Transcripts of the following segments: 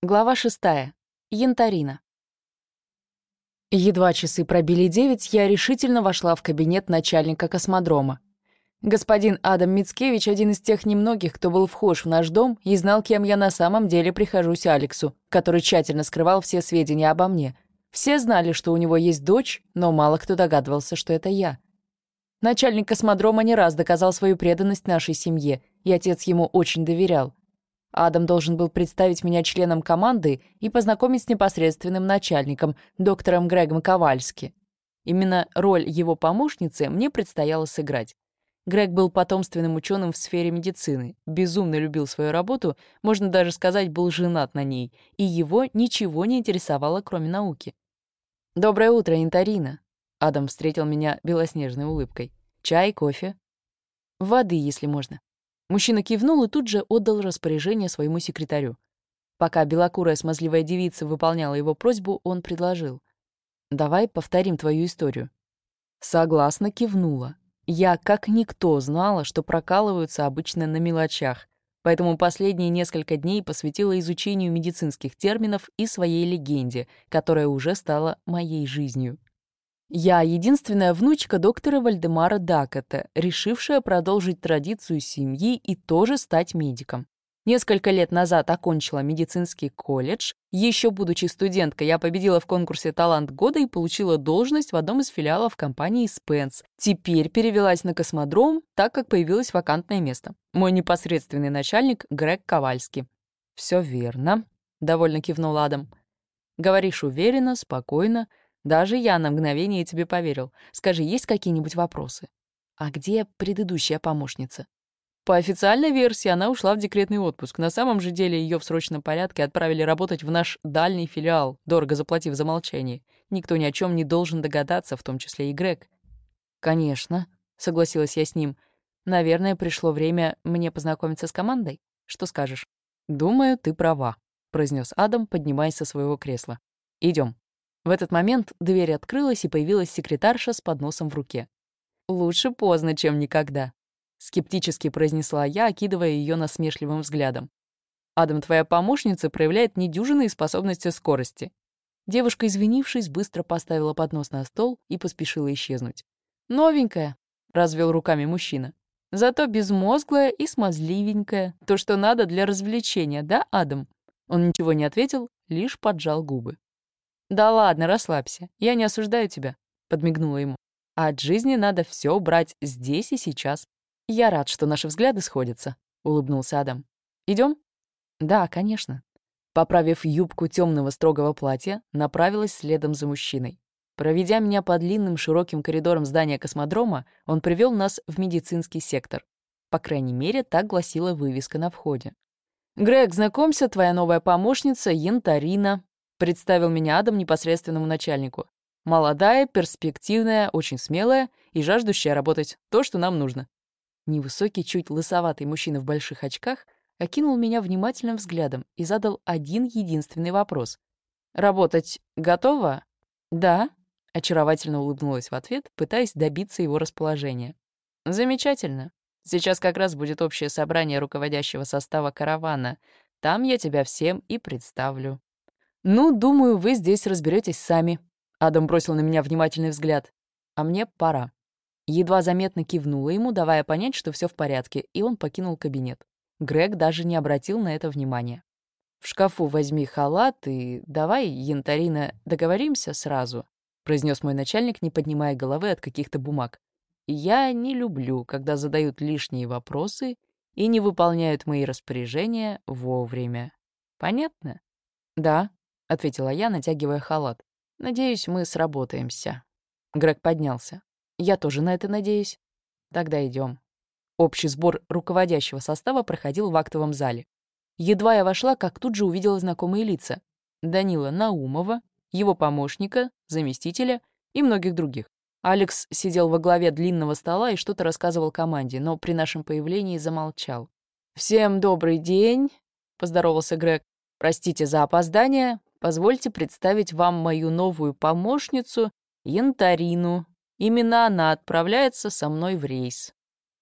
Глава шестая. Янтарина. Едва часы пробили девять, я решительно вошла в кабинет начальника космодрома. Господин Адам Мицкевич — один из тех немногих, кто был вхож в наш дом и знал, кем я на самом деле прихожусь Алексу, который тщательно скрывал все сведения обо мне. Все знали, что у него есть дочь, но мало кто догадывался, что это я. Начальник космодрома не раз доказал свою преданность нашей семье, и отец ему очень доверял. Адам должен был представить меня членом команды и познакомить с непосредственным начальником, доктором Грегом Ковальски. Именно роль его помощницы мне предстояло сыграть. Грег был потомственным ученым в сфере медицины, безумно любил свою работу, можно даже сказать, был женат на ней, и его ничего не интересовало, кроме науки. «Доброе утро, Интарина!» Адам встретил меня белоснежной улыбкой. «Чай, кофе?» «Воды, если можно». Мужчина кивнул и тут же отдал распоряжение своему секретарю. Пока белокурая смазливая девица выполняла его просьбу, он предложил. «Давай повторим твою историю». Согласно кивнула. Я, как никто, знала, что прокалываются обычно на мелочах, поэтому последние несколько дней посвятила изучению медицинских терминов и своей легенде, которая уже стала моей жизнью. Я единственная внучка доктора Вальдемара Дакота, решившая продолжить традицию семьи и тоже стать медиком. Несколько лет назад окончила медицинский колледж. Еще будучи студенткой, я победила в конкурсе «Талант года» и получила должность в одном из филиалов компании Spence. Теперь перевелась на космодром, так как появилось вакантное место. Мой непосредственный начальник — Грег Ковальский. «Все верно», — довольно кивнул Адам. «Говоришь уверенно, спокойно, даже я на мгновение тебе поверил. Скажи, есть какие-нибудь вопросы? А где предыдущая помощница? По официальной версии она ушла в декретный отпуск. На самом же деле ее в срочном порядке отправили работать в наш дальний филиал, дорого заплатив за молчание. Никто ни о чем не должен догадаться, в том числе и Грег. «Конечно», — согласилась я с ним. «Наверное, пришло время мне познакомиться с командой. Что скажешь?» «Думаю, ты права», — произнес Адам, поднимаясь со своего кресла. Идем. В этот момент дверь открылась, и появилась секретарша с подносом в руке. «Лучше поздно, чем никогда», — скептически произнесла я, окидывая ее насмешливым взглядом. «Адам, твоя помощница проявляет недюжинные способности скорости». Девушка, извинившись, быстро поставила поднос на стол и поспешила исчезнуть. «Новенькая», — развел руками мужчина. «Зато безмозглая и смазливенькая. То, что надо для развлечения, да, Адам?» Он ничего не ответил, лишь поджал губы. «Да ладно, расслабься. Я не осуждаю тебя», — подмигнула ему. «А от жизни надо все брать здесь и сейчас. Я рад, что наши взгляды сходятся», — улыбнулся Адам. Идем? «Да, конечно». Поправив юбку темного строгого платья, направилась следом за мужчиной. Проведя меня по длинным широким коридорам здания космодрома, он привел нас в медицинский сектор. По крайней мере, так гласила вывеска на входе. «Грег, знакомься, твоя новая помощница Янтарина», Представил меня Адам непосредственному начальнику. Молодая, перспективная, очень смелая и жаждущая работать. То, что нам нужно. Невысокий, чуть лысоватый мужчина в больших очках окинул меня внимательным взглядом и задал один единственный вопрос. «Работать готова?» «Да», — очаровательно улыбнулась в ответ, пытаясь добиться его расположения. «Замечательно. Сейчас как раз будет общее собрание руководящего состава каравана. Там я тебя всем и представлю». «Ну, думаю, вы здесь разберетесь сами». Адам бросил на меня внимательный взгляд. «А мне пора». Едва заметно кивнула ему, давая понять, что все в порядке, и он покинул кабинет. Грег даже не обратил на это внимания. «В шкафу возьми халат и давай, янтарина, договоримся сразу», произнес мой начальник, не поднимая головы от каких-то бумаг. «Я не люблю, когда задают лишние вопросы и не выполняют мои распоряжения вовремя. Понятно?» «Да», — ответила я, натягивая халат. «Надеюсь, мы сработаемся». Грег поднялся. «Я тоже на это надеюсь. Тогда идем. Общий сбор руководящего состава проходил в актовом зале. Едва я вошла, как тут же увидела знакомые лица. Данила Наумова, его помощника, заместителя и многих других. Алекс сидел во главе длинного стола и что-то рассказывал команде, но при нашем появлении замолчал. «Всем добрый день», — поздоровался Грег. «Простите за опоздание. Позвольте представить вам мою новую помощницу Янтарину. Именно она отправляется со мной в рейс.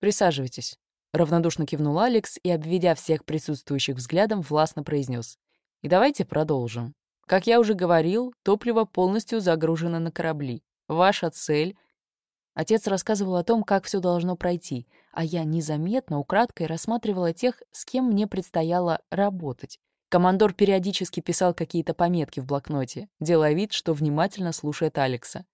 Присаживайтесь. Равнодушно кивнул Алекс и, обведя всех присутствующих взглядом, властно произнес. И давайте продолжим. Как я уже говорил, топливо полностью загружено на корабли. Ваша цель Отец рассказывал о том, как все должно пройти, а я незаметно, украдкой рассматривала тех, с кем мне предстояло работать. Командор периодически писал какие-то пометки в блокноте, делая вид, что внимательно слушает Алекса.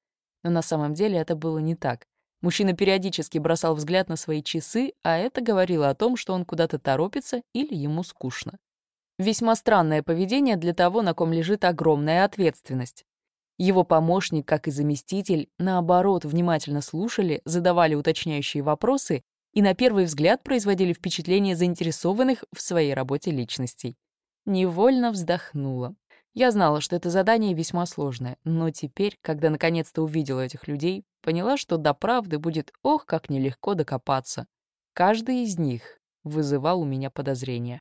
Но на самом деле это было не так. Мужчина периодически бросал взгляд на свои часы, а это говорило о том, что он куда-то торопится или ему скучно. Весьма странное поведение для того, на ком лежит огромная ответственность. Его помощник, как и заместитель, наоборот, внимательно слушали, задавали уточняющие вопросы и на первый взгляд производили впечатление заинтересованных в своей работе личностей. Невольно вздохнула. Я знала, что это задание весьма сложное, но теперь, когда наконец-то увидела этих людей, поняла, что до правды будет ох, как нелегко докопаться. Каждый из них вызывал у меня подозрения.